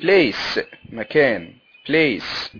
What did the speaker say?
place مكان place.